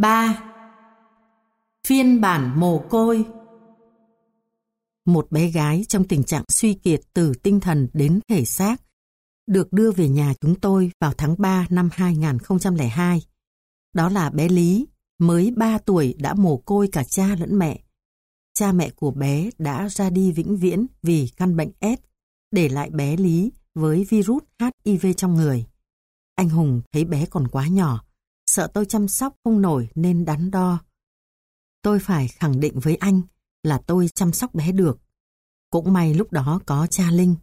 3. Phiên bản mồ côi Một bé gái trong tình trạng suy kiệt từ tinh thần đến thể xác được đưa về nhà chúng tôi vào tháng 3 năm 2002. Đó là bé Lý, mới 3 tuổi đã mồ côi cả cha lẫn mẹ. Cha mẹ của bé đã ra đi vĩnh viễn vì căn bệnh S, để lại bé Lý với virus HIV trong người. Anh Hùng thấy bé còn quá nhỏ, sợ tôi chăm sóc không nổi nên đắn đo. Tôi phải khẳng định với anh là tôi chăm sóc bé được. Cũng may lúc đó có cha Linh.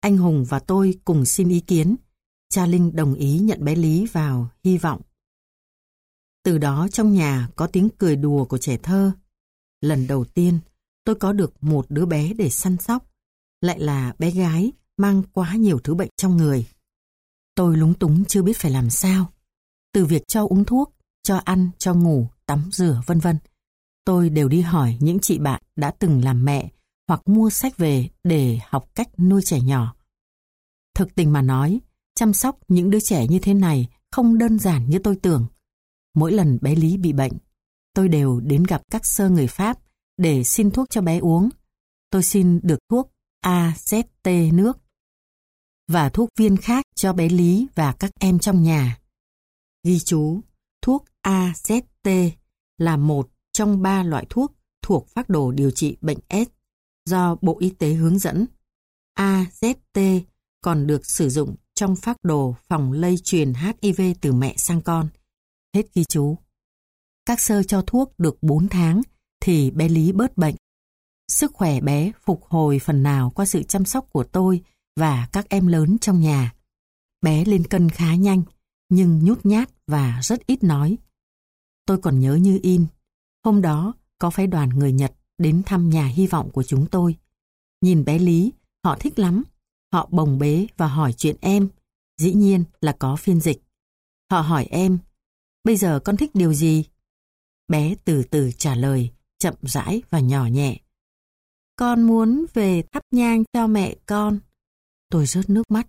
Anh Hùng và tôi cùng xin ý kiến. Cha Linh đồng ý nhận bé Lý vào, hy vọng. Từ đó trong nhà có tiếng cười đùa của trẻ thơ. Lần đầu tiên, tôi có được một đứa bé để săn sóc. Lại là bé gái mang quá nhiều thứ bệnh trong người. Tôi lúng túng chưa biết phải làm sao. Từ việc cho uống thuốc, cho ăn, cho ngủ, tắm rửa vân vân. Tôi đều đi hỏi những chị bạn đã từng làm mẹ hoặc mua sách về để học cách nuôi trẻ nhỏ. Thực tình mà nói, chăm sóc những đứa trẻ như thế này không đơn giản như tôi tưởng. Mỗi lần bé Lý bị bệnh, tôi đều đến gặp các sơ người Pháp để xin thuốc cho bé uống. Tôi xin được thuốc AZT nước và thuốc viên khác cho bé Lý và các em trong nhà. Ghi chú, thuốc AZT là một trong ba loại thuốc thuộc phác đồ điều trị bệnh S do Bộ Y tế hướng dẫn. AZT còn được sử dụng trong phác đồ phòng lây truyền HIV từ mẹ sang con. Hết ghi chú. Các sơ cho thuốc được 4 tháng thì bé Lý bớt bệnh. Sức khỏe bé phục hồi phần nào qua sự chăm sóc của tôi và các em lớn trong nhà. Bé lên cân khá nhanh, nhưng nhút nhát và rất ít nói. Tôi còn nhớ như in. Hôm đó, có phái đoàn người Nhật đến thăm nhà hy vọng của chúng tôi. Nhìn bé Lý, họ thích lắm. Họ bồng bế và hỏi chuyện em. Dĩ nhiên là có phiên dịch. Họ hỏi em, bây giờ con thích điều gì? Bé từ từ trả lời, chậm rãi và nhỏ nhẹ. Con muốn về thắp nhang cho mẹ con. Tôi rớt nước mắt.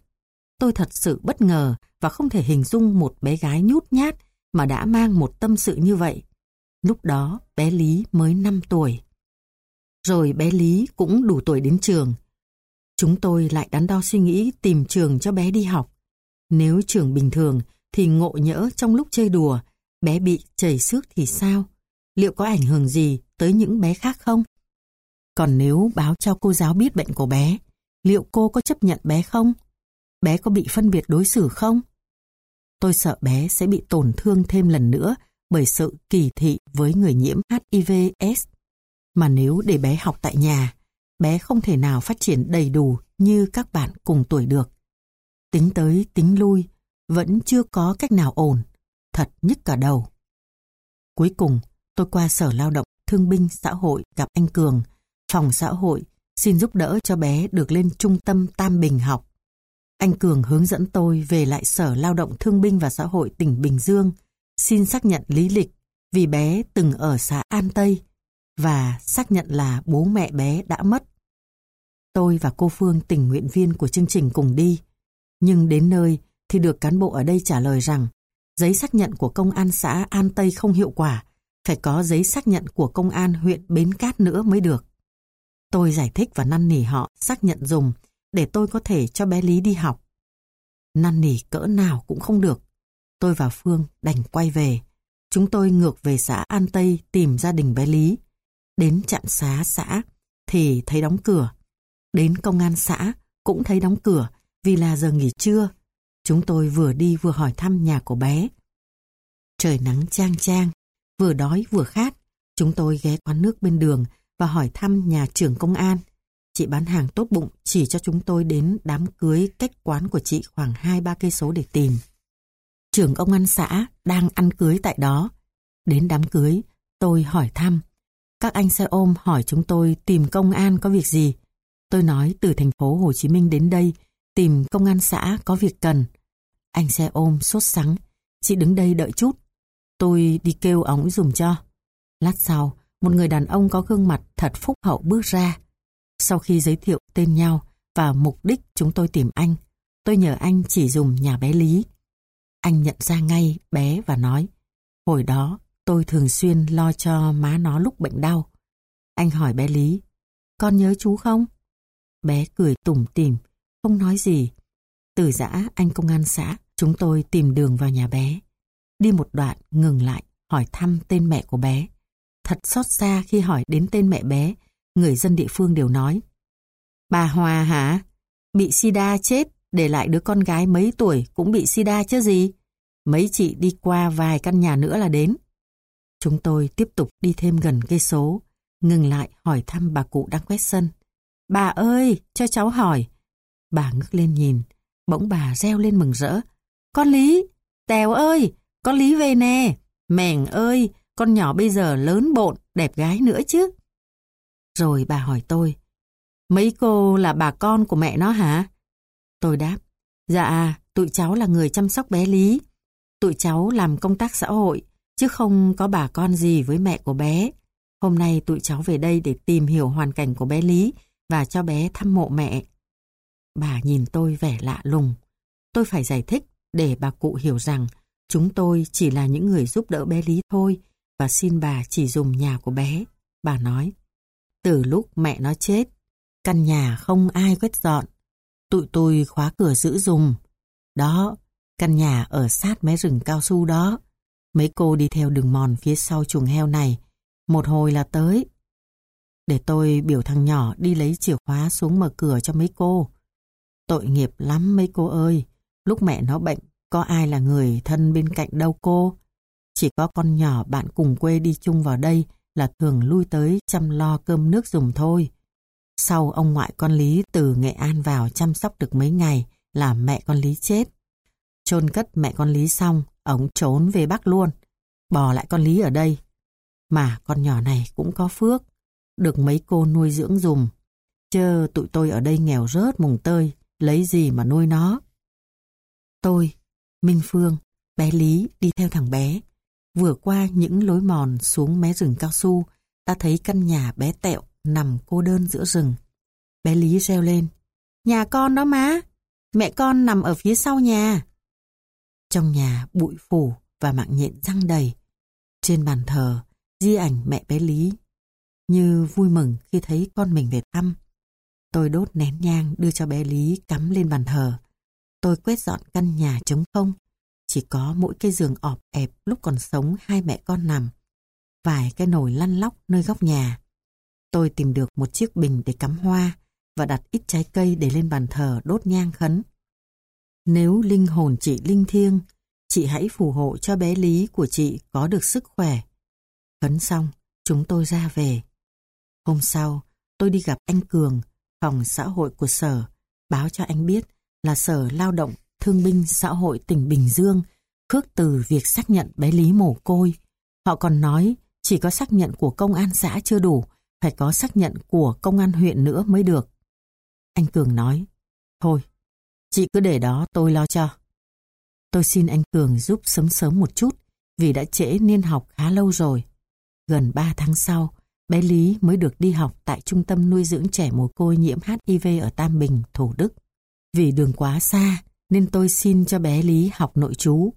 Tôi thật sự bất ngờ và không thể hình dung một bé gái nhút nhát mà đã mang một tâm sự như vậy. Lúc đó bé Lý mới 5 tuổi. Rồi bé Lý cũng đủ tuổi đến trường. Chúng tôi lại đắn đo suy nghĩ tìm trường cho bé đi học. Nếu trường bình thường thì ngộ nhỡ trong lúc chơi đùa, bé bị chảy xước thì sao? Liệu có ảnh hưởng gì tới những bé khác không? Còn nếu báo cho cô giáo biết bệnh của bé, liệu cô có chấp nhận bé không? Bé có bị phân biệt đối xử không? Tôi sợ bé sẽ bị tổn thương thêm lần nữa bởi sự kỳ thị với người nhiễm hivs Mà nếu để bé học tại nhà, bé không thể nào phát triển đầy đủ như các bạn cùng tuổi được. Tính tới tính lui, vẫn chưa có cách nào ổn, thật nhức cả đầu. Cuối cùng, tôi qua Sở Lao động Thương binh Xã hội gặp anh Cường, phòng xã hội, xin giúp đỡ cho bé được lên trung tâm Tam Bình học. Anh Cường hướng dẫn tôi về lại Sở Lao động Thương binh và Xã hội tỉnh Bình Dương, xin xác nhận lý lịch vì bé từng ở xã An Tây và xác nhận là bố mẹ bé đã mất. Tôi và cô Phương tình nguyện viên của chương trình cùng đi, nhưng đến nơi thì được cán bộ ở đây trả lời rằng giấy xác nhận của công an xã An Tây không hiệu quả, phải có giấy xác nhận của công an huyện Bến Cát nữa mới được. Tôi giải thích và năn nỉ họ xác nhận dùng để tôi có thể cho bé Lý đi học. Năn nỉ cỡ nào cũng không được. Tôi và Phương đành quay về. Chúng tôi ngược về xã An Tây tìm gia đình bé Lý. Đến trạm xá xã thì thấy đóng cửa. Đến công an xã cũng thấy đóng cửa vì là giờ nghỉ trưa. Chúng tôi vừa đi vừa hỏi thăm nhà của bé. Trời nắng chang chang, vừa đói vừa khát. Chúng tôi ghé quán nước bên đường và hỏi thăm nhà trưởng công an. Chị bán hàng tốt bụng chỉ cho chúng tôi đến đám cưới cách quán của chị khoảng 2-3 cây số để tìm. Trưởng công an xã đang ăn cưới tại đó. Đến đám cưới, tôi hỏi thăm. Các anh xe ôm hỏi chúng tôi tìm công an có việc gì. Tôi nói từ thành phố Hồ Chí Minh đến đây tìm công an xã có việc cần. Anh xe ôm sốt sắng. Chị đứng đây đợi chút. Tôi đi kêu ống dùng cho. Lát sau, một người đàn ông có gương mặt thật phúc hậu bước ra. Sau khi giới thiệu tên nhau và mục đích chúng tôi tìm anh, tôi nhờ anh chỉ dùng nhà bé Lý. Anh nhận ra ngay bé và nói, hồi đó Tôi thường xuyên lo cho má nó lúc bệnh đau. Anh hỏi bé Lý, con nhớ chú không? Bé cười tủm tỉm, không nói gì. Từ giã anh công an xã, chúng tôi tìm đường vào nhà bé. Đi một đoạn, ngừng lại, hỏi thăm tên mẹ của bé. Thật xót xa khi hỏi đến tên mẹ bé, người dân địa phương đều nói. Bà Hòa hả? Bị sida chết, để lại đứa con gái mấy tuổi cũng bị sida chứ gì? Mấy chị đi qua vài căn nhà nữa là đến. Chúng tôi tiếp tục đi thêm gần cây số, ngừng lại hỏi thăm bà cụ đang quét sân. Bà ơi, cho cháu hỏi. Bà ngước lên nhìn, bỗng bà reo lên mừng rỡ. Con Lý, Tèo ơi, con Lý về nè. Mèng ơi, con nhỏ bây giờ lớn bộn, đẹp gái nữa chứ. Rồi bà hỏi tôi, mấy cô là bà con của mẹ nó hả? Tôi đáp, dạ, tụi cháu là người chăm sóc bé Lý. Tụi cháu làm công tác xã hội, chứ không có bà con gì với mẹ của bé. Hôm nay tụi cháu về đây để tìm hiểu hoàn cảnh của bé Lý và cho bé thăm mộ mẹ. Bà nhìn tôi vẻ lạ lùng. Tôi phải giải thích để bà cụ hiểu rằng chúng tôi chỉ là những người giúp đỡ bé Lý thôi và xin bà chỉ dùng nhà của bé. Bà nói, từ lúc mẹ nó chết, căn nhà không ai quét dọn. Tụi tôi khóa cửa giữ dùng. Đó, căn nhà ở sát mé rừng cao su đó. Mấy cô đi theo đường mòn phía sau chuồng heo này, một hồi là tới. Để tôi biểu thằng nhỏ đi lấy chìa khóa xuống mở cửa cho mấy cô. Tội nghiệp lắm mấy cô ơi, lúc mẹ nó bệnh, có ai là người thân bên cạnh đâu cô. Chỉ có con nhỏ bạn cùng quê đi chung vào đây là thường lui tới chăm lo cơm nước dùng thôi. Sau ông ngoại con Lý từ Nghệ An vào chăm sóc được mấy ngày là mẹ con Lý chết. chôn cất mẹ con Lý xong, ông trốn về Bắc luôn. Bỏ lại con Lý ở đây. Mà con nhỏ này cũng có phước. Được mấy cô nuôi dưỡng dùm. Chơ tụi tôi ở đây nghèo rớt mùng tơi. Lấy gì mà nuôi nó. Tôi, Minh Phương, bé Lý đi theo thằng bé. Vừa qua những lối mòn xuống mé rừng cao su, ta thấy căn nhà bé tẹo nằm cô đơn giữa rừng. Bé Lý reo lên. Nhà con đó má, mẹ con nằm ở phía sau nhà. Trong nhà bụi phủ và mạng nhện răng đầy. Trên bàn thờ, di ảnh mẹ bé Lý. Như vui mừng khi thấy con mình về thăm. Tôi đốt nén nhang đưa cho bé Lý cắm lên bàn thờ. Tôi quét dọn căn nhà trống không. Chỉ có mỗi cái giường ọp ẹp lúc còn sống hai mẹ con nằm. Vài cái nồi lăn lóc nơi góc nhà. Tôi tìm được một chiếc bình để cắm hoa và đặt ít trái cây để lên bàn thờ đốt nhang khấn. Nếu linh hồn chị linh thiêng, chị hãy phù hộ cho bé Lý của chị có được sức khỏe. Khấn xong, chúng tôi ra về. Hôm sau, tôi đi gặp anh Cường, phòng xã hội của sở, báo cho anh biết là sở lao động thương binh xã hội tỉnh Bình Dương khước từ việc xác nhận bé Lý mồ côi. Họ còn nói chỉ có xác nhận của công an xã chưa đủ, phải có xác nhận của công an huyện nữa mới được. Anh Cường nói, thôi, chị cứ để đó tôi lo cho. Tôi xin anh Cường giúp sớm sớm một chút, vì đã trễ niên học khá lâu rồi. Gần 3 tháng sau, bé Lý mới được đi học tại trung tâm nuôi dưỡng trẻ mồ côi nhiễm HIV ở Tam Bình, Thủ Đức. Vì đường quá xa, nên tôi xin cho bé Lý học nội chú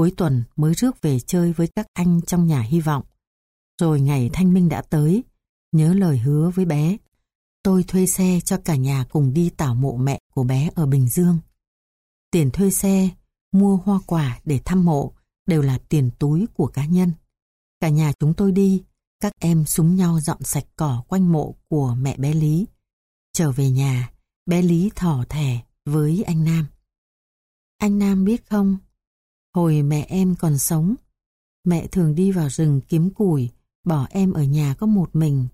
Cuối tuần mới rước về chơi với các anh trong nhà hy vọng. Rồi ngày thanh minh đã tới, nhớ lời hứa với bé. Tôi thuê xe cho cả nhà cùng đi tảo mộ mẹ của bé ở Bình Dương. Tiền thuê xe, mua hoa quả để thăm mộ đều là tiền túi của cá nhân. Cả nhà chúng tôi đi, các em súng nhau dọn sạch cỏ quanh mộ của mẹ bé Lý. Trở về nhà, bé Lý thỏ thẻ với anh Nam. Anh Nam biết không, hồi mẹ em còn sống, mẹ thường đi vào rừng kiếm củi, bỏ em ở nhà có một mình.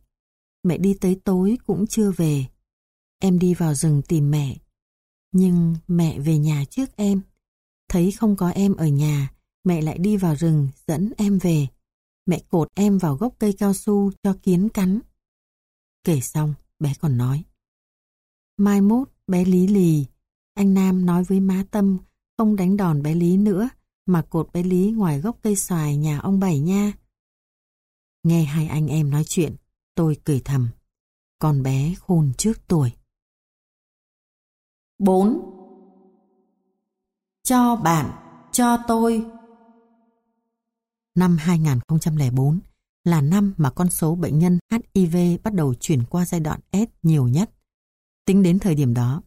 Mẹ đi tới tối cũng chưa về. Em đi vào rừng tìm mẹ. Nhưng mẹ về nhà trước em. Thấy không có em ở nhà, mẹ lại đi vào rừng dẫn em về. Mẹ cột em vào gốc cây cao su cho kiến cắn. Kể xong, bé còn nói. Mai mốt, bé Lý lì, anh Nam nói với má Tâm không đánh đòn bé Lý nữa, mà cột bé Lý ngoài gốc cây xoài nhà ông Bảy nha. Nghe hai anh em nói chuyện, tôi cười thầm. Con bé khôn trước tuổi. 4. Cho bạn, cho tôi. Năm 2004 là năm mà con số bệnh nhân HIV bắt đầu chuyển qua giai đoạn S nhiều nhất. Tính đến thời điểm đó,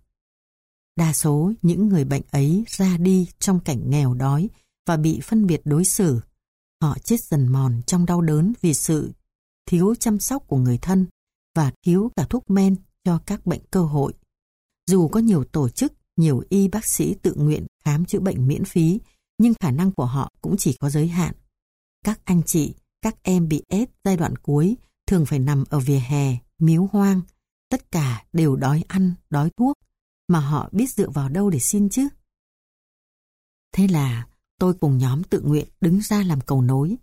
đa số những người bệnh ấy ra đi trong cảnh nghèo đói và bị phân biệt đối xử. Họ chết dần mòn trong đau đớn vì sự thiếu chăm sóc của người thân và thiếu cả thuốc men cho các bệnh cơ hội. Dù có nhiều tổ chức, nhiều y bác sĩ tự nguyện khám chữa bệnh miễn phí, nhưng khả năng của họ cũng chỉ có giới hạn. Các anh chị, các em bị ép giai đoạn cuối thường phải nằm ở vỉa hè, miếu hoang. Tất cả đều đói ăn, đói thuốc, mà họ biết dựa vào đâu để xin chứ. Thế là tôi cùng nhóm tự nguyện đứng ra làm cầu nối.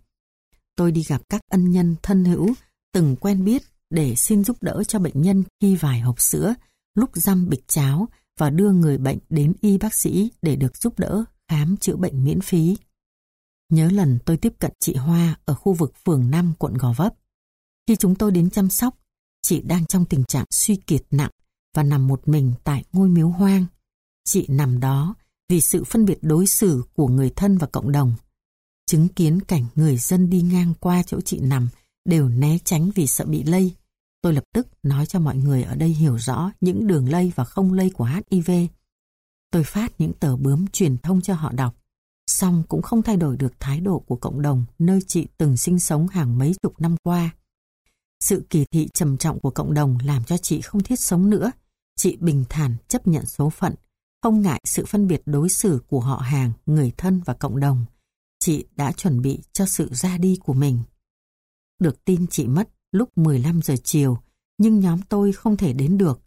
Tôi đi gặp các ân nhân thân hữu từng quen biết để xin giúp đỡ cho bệnh nhân khi vài hộp sữa, lúc răm bịch cháo và đưa người bệnh đến y bác sĩ để được giúp đỡ khám chữa bệnh miễn phí. Nhớ lần tôi tiếp cận chị Hoa ở khu vực phường 5 quận Gò Vấp. Khi chúng tôi đến chăm sóc, chị đang trong tình trạng suy kiệt nặng và nằm một mình tại ngôi miếu hoang. Chị nằm đó vì sự phân biệt đối xử của người thân và cộng đồng. Chứng kiến cảnh người dân đi ngang qua chỗ chị nằm đều né tránh vì sợ bị lây. Tôi lập tức nói cho mọi người ở đây hiểu rõ những đường lây và không lây của HIV. Tôi phát những tờ bướm truyền thông cho họ đọc. Xong cũng không thay đổi được thái độ của cộng đồng nơi chị từng sinh sống hàng mấy chục năm qua. Sự kỳ thị trầm trọng của cộng đồng làm cho chị không thiết sống nữa. Chị bình thản chấp nhận số phận, không ngại sự phân biệt đối xử của họ hàng, người thân và cộng đồng. Chị đã chuẩn bị cho sự ra đi của mình. Được tin chị mất lúc 15 giờ chiều, nhưng nhóm tôi không thể đến được.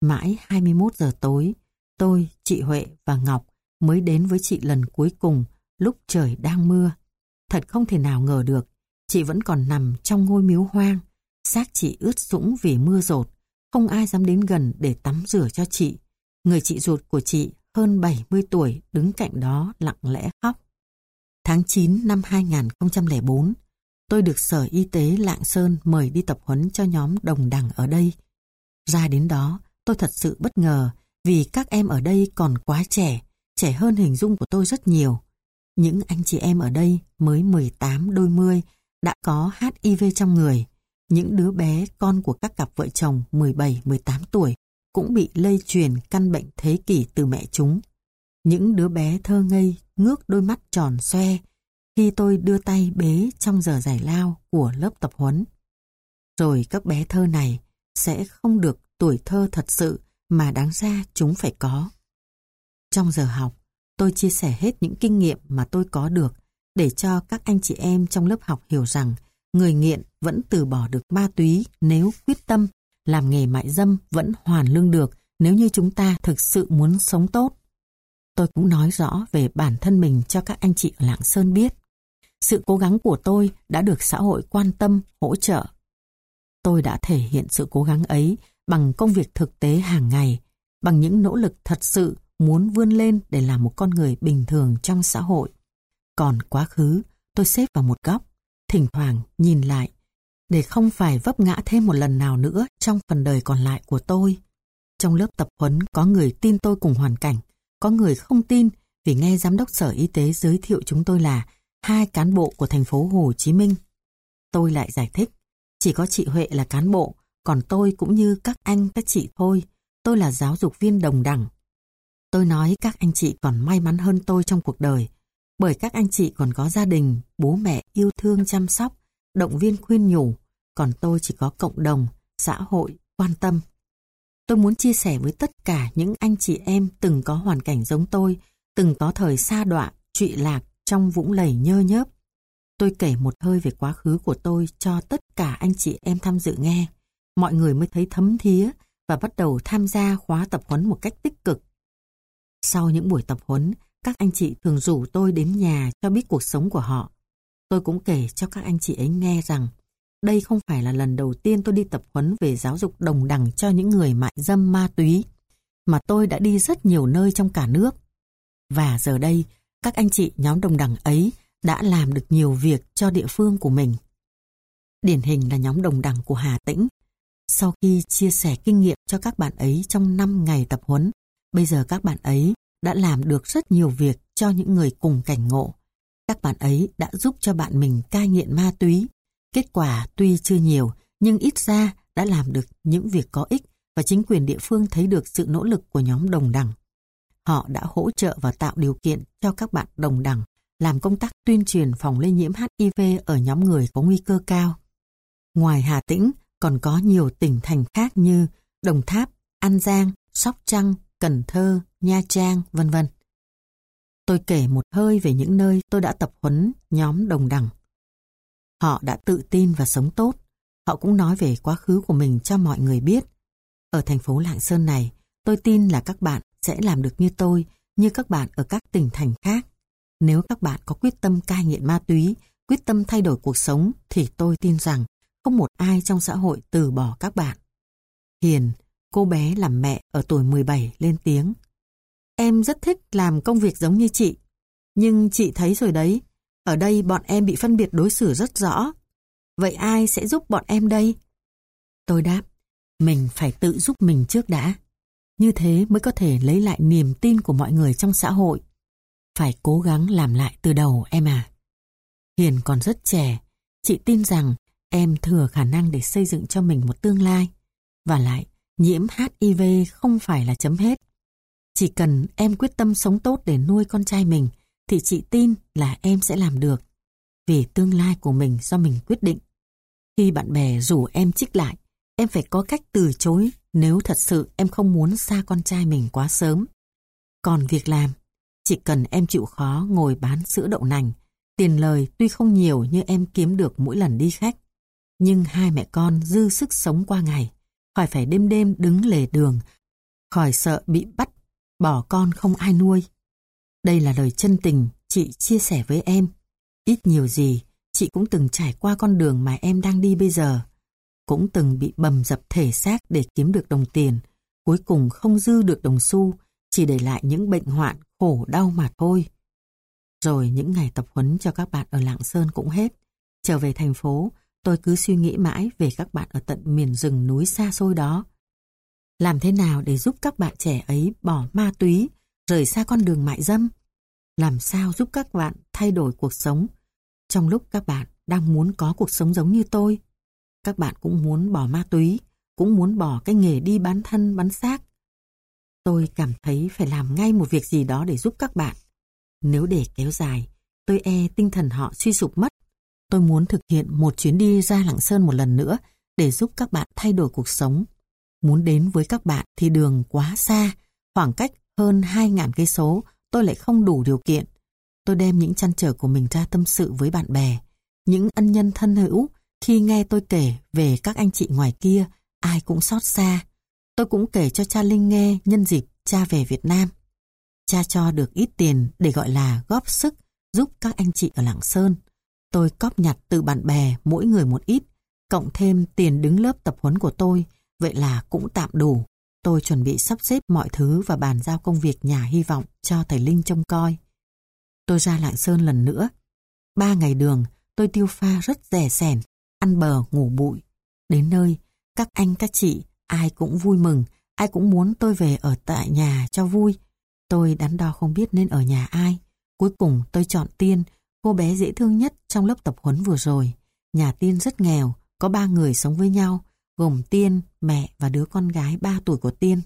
Mãi 21 giờ tối, tôi, chị Huệ và Ngọc mới đến với chị lần cuối cùng lúc trời đang mưa. Thật không thể nào ngờ được, chị vẫn còn nằm trong ngôi miếu hoang. Xác chị ướt sũng vì mưa rột, không ai dám đến gần để tắm rửa cho chị. Người chị ruột của chị hơn 70 tuổi đứng cạnh đó lặng lẽ khóc. Tháng 9 năm 2004, tôi được Sở Y tế Lạng Sơn mời đi tập huấn cho nhóm đồng đẳng ở đây. Ra đến đó, tôi thật sự bất ngờ vì các em ở đây còn quá trẻ, trẻ hơn hình dung của tôi rất nhiều. Những anh chị em ở đây mới 18 đôi mươi đã có HIV trong người. Những đứa bé con của các cặp vợ chồng 17-18 tuổi cũng bị lây truyền căn bệnh thế kỷ từ mẹ chúng. Những đứa bé thơ ngây ngước đôi mắt tròn xoe khi tôi đưa tay bế trong giờ giải lao của lớp tập huấn. Rồi các bé thơ này sẽ không được tuổi thơ thật sự mà đáng ra chúng phải có. Trong giờ học, tôi chia sẻ hết những kinh nghiệm mà tôi có được để cho các anh chị em trong lớp học hiểu rằng người nghiện vẫn từ bỏ được ma túy nếu quyết tâm, làm nghề mại dâm vẫn hoàn lương được nếu như chúng ta thực sự muốn sống tốt. Tôi cũng nói rõ về bản thân mình cho các anh chị ở Lạng Sơn biết. Sự cố gắng của tôi đã được xã hội quan tâm, hỗ trợ. Tôi đã thể hiện sự cố gắng ấy bằng công việc thực tế hàng ngày, bằng những nỗ lực thật sự muốn vươn lên để làm một con người bình thường trong xã hội. Còn quá khứ, tôi xếp vào một góc, thỉnh thoảng nhìn lại, để không phải vấp ngã thêm một lần nào nữa trong phần đời còn lại của tôi. Trong lớp tập huấn có người tin tôi cùng hoàn cảnh, có người không tin vì nghe giám đốc sở y tế giới thiệu chúng tôi là hai cán bộ của thành phố Hồ Chí Minh. Tôi lại giải thích, chỉ có chị Huệ là cán bộ, còn tôi cũng như các anh các chị thôi, tôi là giáo dục viên đồng đẳng. Tôi nói các anh chị còn may mắn hơn tôi trong cuộc đời, bởi các anh chị còn có gia đình, bố mẹ yêu thương chăm sóc, động viên khuyên nhủ, còn tôi chỉ có cộng đồng, xã hội, quan tâm. Tôi muốn chia sẻ với tất cả những anh chị em từng có hoàn cảnh giống tôi, từng có thời xa đọa, trụy lạc trong vũng lầy nhơ nhớp. Tôi kể một hơi về quá khứ của tôi cho tất cả anh chị em tham dự nghe. Mọi người mới thấy thấm thía và bắt đầu tham gia khóa tập huấn một cách tích cực. Sau những buổi tập huấn, các anh chị thường rủ tôi đến nhà cho biết cuộc sống của họ. Tôi cũng kể cho các anh chị ấy nghe rằng đây không phải là lần đầu tiên tôi đi tập huấn về giáo dục đồng đẳng cho những người mại dâm ma túy, mà tôi đã đi rất nhiều nơi trong cả nước. Và giờ đây, các anh chị nhóm đồng đẳng ấy đã làm được nhiều việc cho địa phương của mình. Điển hình là nhóm đồng đẳng của Hà Tĩnh. Sau khi chia sẻ kinh nghiệm cho các bạn ấy trong 5 ngày tập huấn, bây giờ các bạn ấy đã làm được rất nhiều việc cho những người cùng cảnh ngộ. Các bạn ấy đã giúp cho bạn mình cai nghiện ma túy. Kết quả tuy chưa nhiều, nhưng ít ra đã làm được những việc có ích và chính quyền địa phương thấy được sự nỗ lực của nhóm đồng đẳng. Họ đã hỗ trợ và tạo điều kiện cho các bạn đồng đẳng làm công tác tuyên truyền phòng lây nhiễm HIV ở nhóm người có nguy cơ cao. Ngoài Hà Tĩnh, còn có nhiều tỉnh thành khác như Đồng Tháp, An Giang, Sóc Trăng, Cần Thơ, Nha Trang, vân vân. Tôi kể một hơi về những nơi tôi đã tập huấn nhóm đồng đẳng. Họ đã tự tin và sống tốt. Họ cũng nói về quá khứ của mình cho mọi người biết. Ở thành phố Lạng Sơn này, tôi tin là các bạn sẽ làm được như tôi, như các bạn ở các tỉnh thành khác. Nếu các bạn có quyết tâm cai nghiện ma túy, quyết tâm thay đổi cuộc sống, thì tôi tin rằng không một ai trong xã hội từ bỏ các bạn. Hiền, cô bé làm mẹ ở tuổi 17 lên tiếng. Em rất thích làm công việc giống như chị. Nhưng chị thấy rồi đấy, ở đây bọn em bị phân biệt đối xử rất rõ. Vậy ai sẽ giúp bọn em đây? Tôi đáp, mình phải tự giúp mình trước đã. Như thế mới có thể lấy lại niềm tin của mọi người trong xã hội. Phải cố gắng làm lại từ đầu em à. Hiền còn rất trẻ, chị tin rằng em thừa khả năng để xây dựng cho mình một tương lai. Và lại, nhiễm HIV không phải là chấm hết. Chỉ cần em quyết tâm sống tốt để nuôi con trai mình, thì chị tin là em sẽ làm được. Vì tương lai của mình do mình quyết định. Khi bạn bè rủ em trích lại, em phải có cách từ chối nếu thật sự em không muốn xa con trai mình quá sớm. Còn việc làm, chỉ cần em chịu khó ngồi bán sữa đậu nành, tiền lời tuy không nhiều như em kiếm được mỗi lần đi khách. Nhưng hai mẹ con dư sức sống qua ngày, khỏi phải đêm đêm đứng lề đường, khỏi sợ bị bắt, bỏ con không ai nuôi. Đây là lời chân tình chị chia sẻ với em. Ít nhiều gì, chị cũng từng trải qua con đường mà em đang đi bây giờ. Cũng từng bị bầm dập thể xác để kiếm được đồng tiền, cuối cùng không dư được đồng xu, chỉ để lại những bệnh hoạn khổ đau mà thôi. Rồi những ngày tập huấn cho các bạn ở Lạng Sơn cũng hết. Trở về thành phố, tôi cứ suy nghĩ mãi về các bạn ở tận miền rừng núi xa xôi đó. Làm thế nào để giúp các bạn trẻ ấy bỏ ma túy, rời xa con đường mại dâm? Làm sao giúp các bạn thay đổi cuộc sống? Trong lúc các bạn đang muốn có cuộc sống giống như tôi, các bạn cũng muốn bỏ ma túy, cũng muốn bỏ cái nghề đi bán thân bán xác. Tôi cảm thấy phải làm ngay một việc gì đó để giúp các bạn. Nếu để kéo dài, tôi e tinh thần họ suy sụp mất. Tôi muốn thực hiện một chuyến đi ra Lạng Sơn một lần nữa để giúp các bạn thay đổi cuộc sống. Muốn đến với các bạn thì đường quá xa, khoảng cách hơn 2.000 cây số, tôi lại không đủ điều kiện. Tôi đem những chăn trở của mình ra tâm sự với bạn bè. Những ân nhân thân hữu, khi nghe tôi kể về các anh chị ngoài kia, ai cũng xót xa. Tôi cũng kể cho cha Linh nghe nhân dịp cha về Việt Nam. Cha cho được ít tiền để gọi là góp sức giúp các anh chị ở Lạng Sơn. Tôi cóp nhặt từ bạn bè mỗi người một ít, cộng thêm tiền đứng lớp tập huấn của tôi, vậy là cũng tạm đủ. Tôi chuẩn bị sắp xếp mọi thứ và bàn giao công việc nhà hy vọng cho thầy Linh trông coi. Tôi ra Lạng Sơn lần nữa. Ba ngày đường, tôi tiêu pha rất rẻ sẻn, ăn bờ ngủ bụi. Đến nơi, các anh các chị, ai cũng vui mừng, ai cũng muốn tôi về ở tại nhà cho vui. Tôi đắn đo không biết nên ở nhà ai. Cuối cùng tôi chọn Tiên, cô bé dễ thương nhất trong lớp tập huấn vừa rồi. Nhà Tiên rất nghèo, có ba người sống với nhau, gồm Tiên, mẹ và đứa con gái 3 tuổi của Tiên.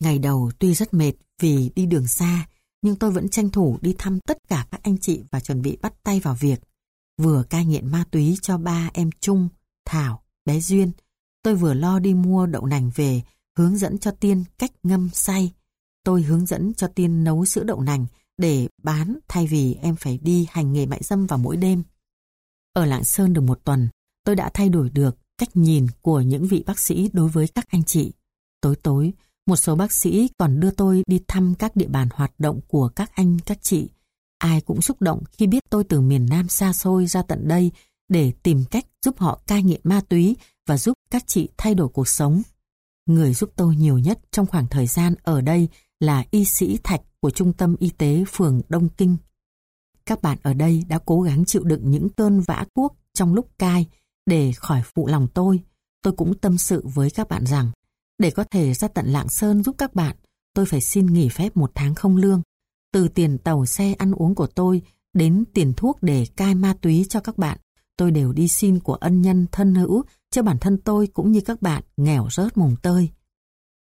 Ngày đầu tuy rất mệt vì đi đường xa, nhưng tôi vẫn tranh thủ đi thăm tất cả các anh chị và chuẩn bị bắt tay vào việc. Vừa cai nghiện ma túy cho ba em Trung, Thảo, bé Duyên. Tôi vừa lo đi mua đậu nành về, hướng dẫn cho Tiên cách ngâm say Tôi hướng dẫn cho Tiên nấu sữa đậu nành để bán thay vì em phải đi hành nghề mại dâm vào mỗi đêm. Ở Lạng Sơn được một tuần, tôi đã thay đổi được cách nhìn của những vị bác sĩ đối với các anh chị. Tối tối, một số bác sĩ còn đưa tôi đi thăm các địa bàn hoạt động của các anh các chị. Ai cũng xúc động khi biết tôi từ miền Nam xa xôi ra tận đây để tìm cách giúp họ cai nghiện ma túy và giúp các chị thay đổi cuộc sống. Người giúp tôi nhiều nhất trong khoảng thời gian ở đây là y sĩ Thạch của Trung tâm Y tế phường Đông Kinh. Các bạn ở đây đã cố gắng chịu đựng những cơn vã cuốc trong lúc cai để khỏi phụ lòng tôi. Tôi cũng tâm sự với các bạn rằng để có thể ra tận Lạng Sơn giúp các bạn, tôi phải xin nghỉ phép một tháng không lương. Từ tiền tàu xe ăn uống của tôi đến tiền thuốc để cai ma túy cho các bạn. Tôi đều đi xin của ân nhân thân hữu, cho bản thân tôi cũng như các bạn nghèo rớt mùng tơi.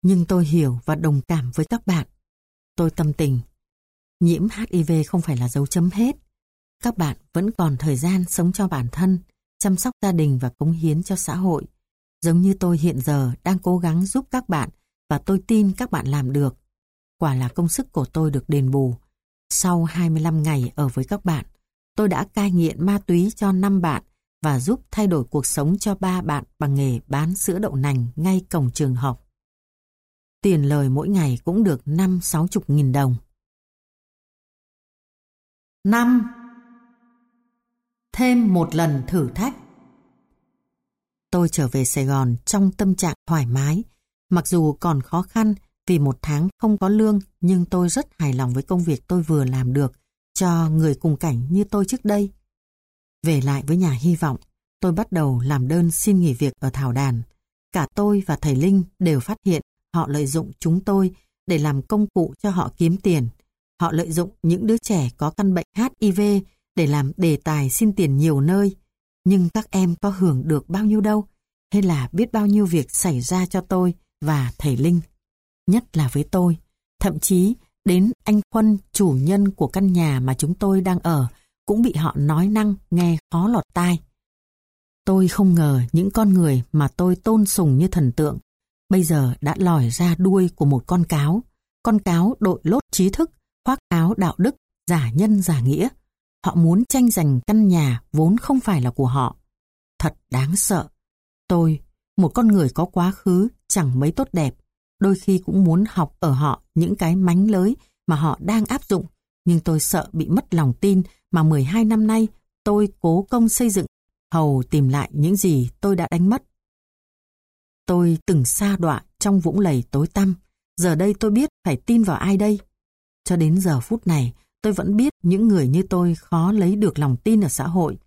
Nhưng tôi hiểu và đồng cảm với các bạn. Tôi tâm tình. Nhiễm HIV không phải là dấu chấm hết. Các bạn vẫn còn thời gian sống cho bản thân, chăm sóc gia đình và cống hiến cho xã hội. Giống như tôi hiện giờ đang cố gắng giúp các bạn và tôi tin các bạn làm được. Quả là công sức của tôi được đền bù. Sau 25 ngày ở với các bạn, tôi đã cai nghiện ma túy cho 5 bạn và giúp thay đổi cuộc sống cho ba bạn bằng nghề bán sữa đậu nành ngay cổng trường học. Tiền lời mỗi ngày cũng được 5-60 nghìn đồng. 5. Thêm một lần thử thách Tôi trở về Sài Gòn trong tâm trạng thoải mái. Mặc dù còn khó khăn vì một tháng không có lương nhưng tôi rất hài lòng với công việc tôi vừa làm được cho người cùng cảnh như tôi trước đây. Về lại với nhà hy vọng, tôi bắt đầu làm đơn xin nghỉ việc ở Thảo Đàn. Cả tôi và thầy Linh đều phát hiện họ lợi dụng chúng tôi để làm công cụ cho họ kiếm tiền. Họ lợi dụng những đứa trẻ có căn bệnh HIV để làm đề tài xin tiền nhiều nơi. Nhưng các em có hưởng được bao nhiêu đâu, hay là biết bao nhiêu việc xảy ra cho tôi và thầy Linh. Nhất là với tôi, thậm chí đến anh Quân, chủ nhân của căn nhà mà chúng tôi đang ở, cũng bị họ nói năng nghe khó lọt tai. Tôi không ngờ những con người mà tôi tôn sùng như thần tượng, bây giờ đã lòi ra đuôi của một con cáo. Con cáo đội lốt trí thức, khoác áo đạo đức, giả nhân giả nghĩa. Họ muốn tranh giành căn nhà vốn không phải là của họ. Thật đáng sợ. Tôi, một con người có quá khứ chẳng mấy tốt đẹp, đôi khi cũng muốn học ở họ những cái mánh lới mà họ đang áp dụng, nhưng tôi sợ bị mất lòng tin mà 12 năm nay tôi cố công xây dựng, hầu tìm lại những gì tôi đã đánh mất. Tôi từng xa đọa trong vũng lầy tối tăm, giờ đây tôi biết phải tin vào ai đây. Cho đến giờ phút này, tôi vẫn biết những người như tôi khó lấy được lòng tin ở xã hội.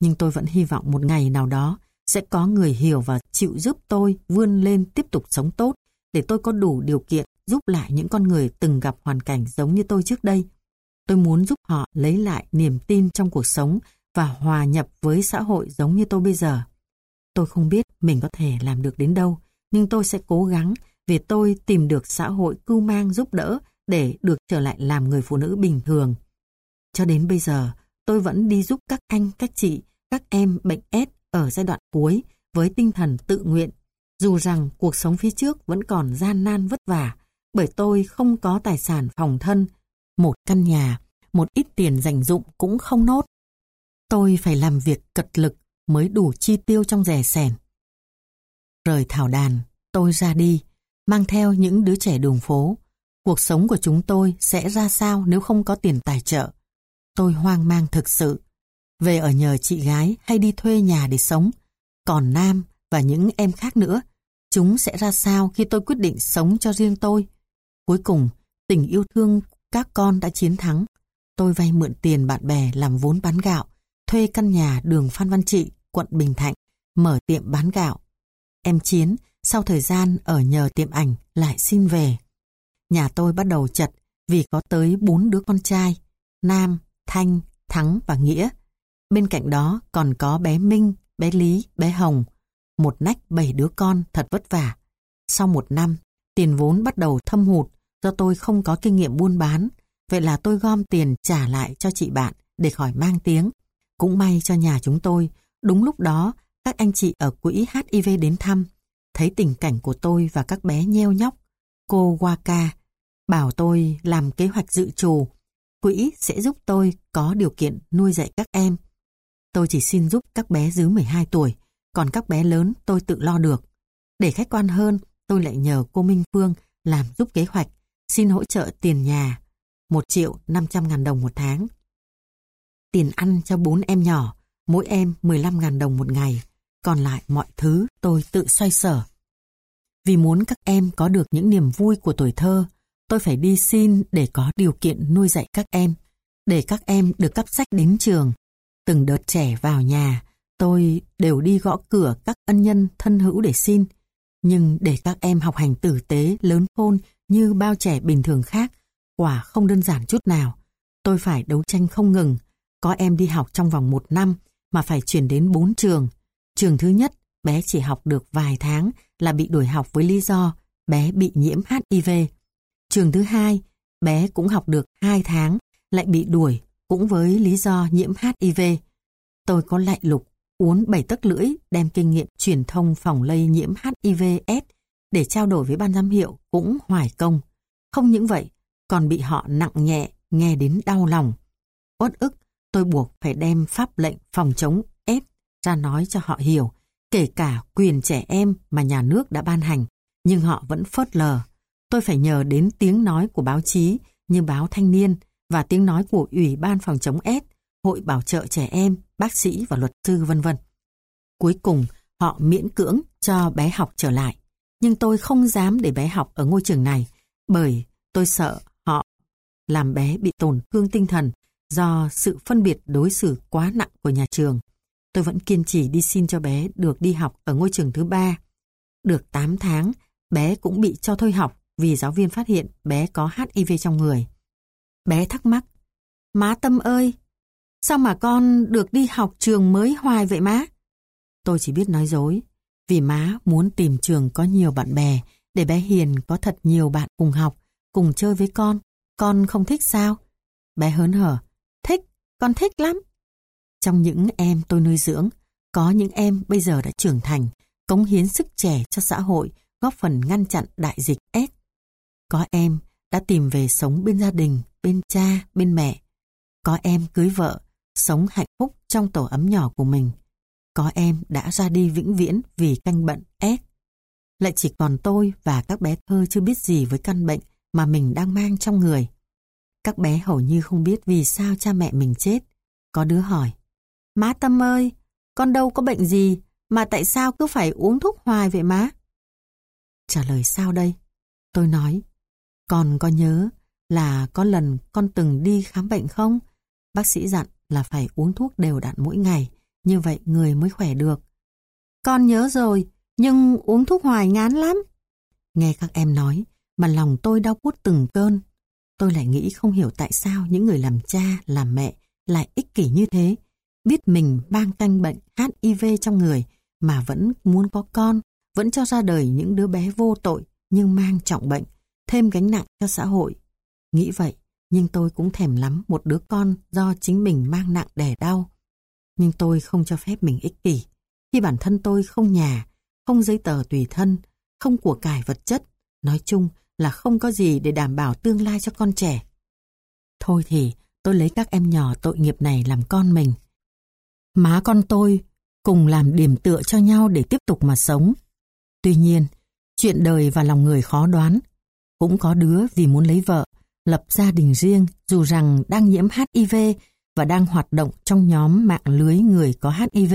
Nhưng tôi vẫn hy vọng một ngày nào đó sẽ có người hiểu và chịu giúp tôi vươn lên tiếp tục sống tốt để tôi có đủ điều kiện giúp lại những con người từng gặp hoàn cảnh giống như tôi trước đây. Tôi muốn giúp họ lấy lại niềm tin trong cuộc sống và hòa nhập với xã hội giống như tôi bây giờ. Tôi không biết mình có thể làm được đến đâu, nhưng tôi sẽ cố gắng vì tôi tìm được xã hội cưu mang giúp đỡ để được trở lại làm người phụ nữ bình thường. Cho đến bây giờ, tôi vẫn đi giúp các anh, các chị, các em bệnh S ở giai đoạn cuối với tinh thần tự nguyện dù rằng cuộc sống phía trước vẫn còn gian nan vất vả, bởi tôi không có tài sản phòng thân, một căn nhà, một ít tiền dành dụng cũng không nốt. Tôi phải làm việc cật lực mới đủ chi tiêu trong rẻ sẻn. Rời thảo đàn, tôi ra đi, mang theo những đứa trẻ đường phố. Cuộc sống của chúng tôi sẽ ra sao nếu không có tiền tài trợ? Tôi hoang mang thực sự. Về ở nhờ chị gái hay đi thuê nhà để sống. Còn Nam và những em khác nữa Chúng sẽ ra sao khi tôi quyết định sống cho riêng tôi? Cuối cùng, tình yêu thương các con đã chiến thắng. Tôi vay mượn tiền bạn bè làm vốn bán gạo, thuê căn nhà đường Phan Văn Trị, quận Bình Thạnh, mở tiệm bán gạo. Em Chiến, sau thời gian ở nhờ tiệm ảnh, lại xin về. Nhà tôi bắt đầu chật vì có tới bốn đứa con trai, Nam, Thanh, Thắng và Nghĩa. Bên cạnh đó còn có bé Minh, bé Lý, bé Hồng, một nách bảy đứa con thật vất vả. Sau một năm, tiền vốn bắt đầu thâm hụt do tôi không có kinh nghiệm buôn bán. Vậy là tôi gom tiền trả lại cho chị bạn để khỏi mang tiếng. Cũng may cho nhà chúng tôi, đúng lúc đó các anh chị ở quỹ HIV đến thăm, thấy tình cảnh của tôi và các bé nheo nhóc. Cô Waka bảo tôi làm kế hoạch dự trù. Quỹ sẽ giúp tôi có điều kiện nuôi dạy các em. Tôi chỉ xin giúp các bé dưới 12 tuổi còn các bé lớn tôi tự lo được. Để khách quan hơn, tôi lại nhờ cô Minh Phương làm giúp kế hoạch, xin hỗ trợ tiền nhà, 1 triệu 500 ngàn đồng một tháng. Tiền ăn cho bốn em nhỏ, mỗi em 15 ngàn đồng một ngày, còn lại mọi thứ tôi tự xoay sở. Vì muốn các em có được những niềm vui của tuổi thơ, tôi phải đi xin để có điều kiện nuôi dạy các em, để các em được cấp sách đến trường. Từng đợt trẻ vào nhà, Tôi đều đi gõ cửa các ân nhân thân hữu để xin, nhưng để các em học hành tử tế, lớn khôn như bao trẻ bình thường khác, quả không đơn giản chút nào. Tôi phải đấu tranh không ngừng. Có em đi học trong vòng một năm mà phải chuyển đến bốn trường. Trường thứ nhất, bé chỉ học được vài tháng là bị đuổi học với lý do bé bị nhiễm HIV. Trường thứ hai, bé cũng học được hai tháng lại bị đuổi cũng với lý do nhiễm HIV. Tôi có lại lục, uốn bảy tấc lưỡi đem kinh nghiệm truyền thông phòng lây nhiễm HIV-S để trao đổi với ban giám hiệu cũng hoài công. Không những vậy, còn bị họ nặng nhẹ, nghe đến đau lòng. Uất ức, tôi buộc phải đem pháp lệnh phòng chống S ra nói cho họ hiểu, kể cả quyền trẻ em mà nhà nước đã ban hành, nhưng họ vẫn phớt lờ. Tôi phải nhờ đến tiếng nói của báo chí như báo Thanh niên và tiếng nói của Ủy ban phòng chống S, Hội Bảo trợ trẻ em, bác sĩ và luật sư vân vân. Cuối cùng, họ miễn cưỡng cho bé học trở lại. Nhưng tôi không dám để bé học ở ngôi trường này bởi tôi sợ họ làm bé bị tổn thương tinh thần do sự phân biệt đối xử quá nặng của nhà trường. Tôi vẫn kiên trì đi xin cho bé được đi học ở ngôi trường thứ ba. Được 8 tháng, bé cũng bị cho thôi học vì giáo viên phát hiện bé có HIV trong người. Bé thắc mắc, má Tâm ơi, sao mà con được đi học trường mới hoài vậy má? Tôi chỉ biết nói dối, vì má muốn tìm trường có nhiều bạn bè để bé Hiền có thật nhiều bạn cùng học, cùng chơi với con. Con không thích sao? Bé hớn hở, thích, con thích lắm. Trong những em tôi nuôi dưỡng, có những em bây giờ đã trưởng thành, cống hiến sức trẻ cho xã hội, góp phần ngăn chặn đại dịch S. Có em đã tìm về sống bên gia đình, bên cha, bên mẹ. Có em cưới vợ, sống hạnh phúc trong tổ ấm nhỏ của mình. Có em đã ra đi vĩnh viễn vì canh bận S. Lại chỉ còn tôi và các bé thơ chưa biết gì với căn bệnh mà mình đang mang trong người. Các bé hầu như không biết vì sao cha mẹ mình chết. Có đứa hỏi, Má Tâm ơi, con đâu có bệnh gì mà tại sao cứ phải uống thuốc hoài vậy má? Trả lời sao đây? Tôi nói, con có nhớ là có lần con từng đi khám bệnh không? Bác sĩ dặn là phải uống thuốc đều đặn mỗi ngày, như vậy người mới khỏe được. Con nhớ rồi, nhưng uống thuốc hoài ngán lắm. Nghe các em nói, mà lòng tôi đau buốt từng cơn. Tôi lại nghĩ không hiểu tại sao những người làm cha, làm mẹ lại ích kỷ như thế. Biết mình mang canh bệnh HIV trong người mà vẫn muốn có con, vẫn cho ra đời những đứa bé vô tội nhưng mang trọng bệnh, thêm gánh nặng cho xã hội. Nghĩ vậy, nhưng tôi cũng thèm lắm một đứa con do chính mình mang nặng đẻ đau. Nhưng tôi không cho phép mình ích kỷ. Khi bản thân tôi không nhà, không giấy tờ tùy thân, không của cải vật chất, nói chung là không có gì để đảm bảo tương lai cho con trẻ. Thôi thì tôi lấy các em nhỏ tội nghiệp này làm con mình. Má con tôi cùng làm điểm tựa cho nhau để tiếp tục mà sống. Tuy nhiên, chuyện đời và lòng người khó đoán. Cũng có đứa vì muốn lấy vợ, lập gia đình riêng dù rằng đang nhiễm HIV và đang hoạt động trong nhóm mạng lưới người có HIV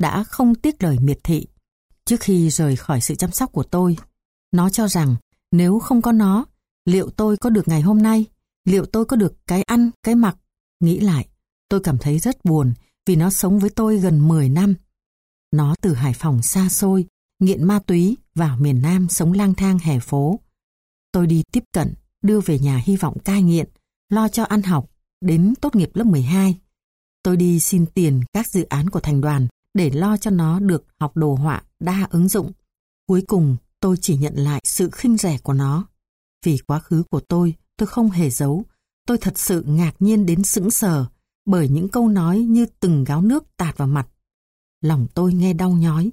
đã không tiếc lời miệt thị. Trước khi rời khỏi sự chăm sóc của tôi, nó cho rằng nếu không có nó, liệu tôi có được ngày hôm nay? Liệu tôi có được cái ăn, cái mặc? Nghĩ lại, tôi cảm thấy rất buồn vì nó sống với tôi gần 10 năm. Nó từ Hải Phòng xa xôi, nghiện ma túy vào miền Nam sống lang thang hè phố. Tôi đi tiếp cận, đưa về nhà hy vọng cai nghiện, lo cho ăn học, đến tốt nghiệp lớp 12. Tôi đi xin tiền các dự án của thành đoàn để lo cho nó được học đồ họa đa ứng dụng. Cuối cùng, tôi chỉ nhận lại sự khinh rẻ của nó. Vì quá khứ của tôi, tôi không hề giấu. Tôi thật sự ngạc nhiên đến sững sờ bởi những câu nói như từng gáo nước tạt vào mặt. Lòng tôi nghe đau nhói.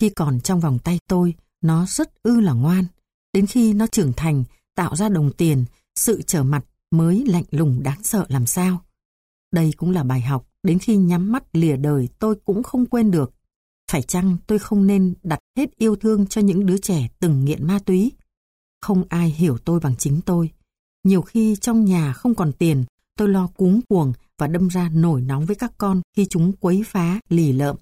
Khi còn trong vòng tay tôi, nó rất ư là ngoan. Đến khi nó trưởng thành, tạo ra đồng tiền, sự trở mặt mới lạnh lùng đáng sợ làm sao. Đây cũng là bài học, đến khi nhắm mắt lìa đời tôi cũng không quên được. Phải chăng tôi không nên đặt hết yêu thương cho những đứa trẻ từng nghiện ma túy? Không ai hiểu tôi bằng chính tôi. Nhiều khi trong nhà không còn tiền, tôi lo cuống cuồng và đâm ra nổi nóng với các con khi chúng quấy phá, lì lợm,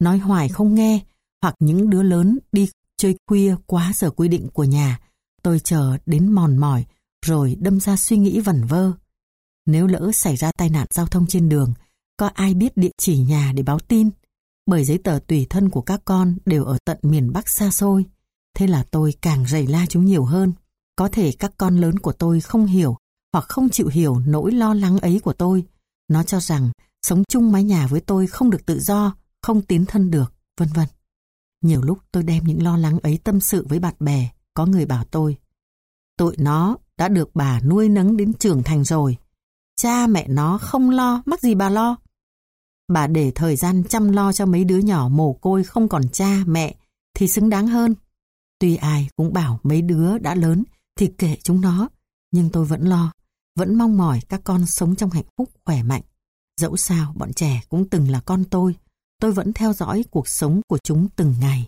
nói hoài không nghe, hoặc những đứa lớn đi chơi khuya quá giờ quy định của nhà. Tôi chờ đến mòn mỏi, rồi đâm ra suy nghĩ vẩn vơ. Nếu lỡ xảy ra tai nạn giao thông trên đường, có ai biết địa chỉ nhà để báo tin? Bởi giấy tờ tùy thân của các con đều ở tận miền Bắc xa xôi. Thế là tôi càng rầy la chúng nhiều hơn. Có thể các con lớn của tôi không hiểu hoặc không chịu hiểu nỗi lo lắng ấy của tôi. Nó cho rằng sống chung mái nhà với tôi không được tự do, không tiến thân được, vân vân. Nhiều lúc tôi đem những lo lắng ấy tâm sự với bạn bè, có người bảo tôi. Tụi nó đã được bà nuôi nấng đến trưởng thành rồi. Cha mẹ nó không lo, mắc gì bà lo. Bà để thời gian chăm lo cho mấy đứa nhỏ mồ côi không còn cha, mẹ thì xứng đáng hơn. Tuy ai cũng bảo mấy đứa đã lớn thì kệ chúng nó, nhưng tôi vẫn lo, vẫn mong mỏi các con sống trong hạnh phúc khỏe mạnh. Dẫu sao bọn trẻ cũng từng là con tôi, tôi vẫn theo dõi cuộc sống của chúng từng ngày.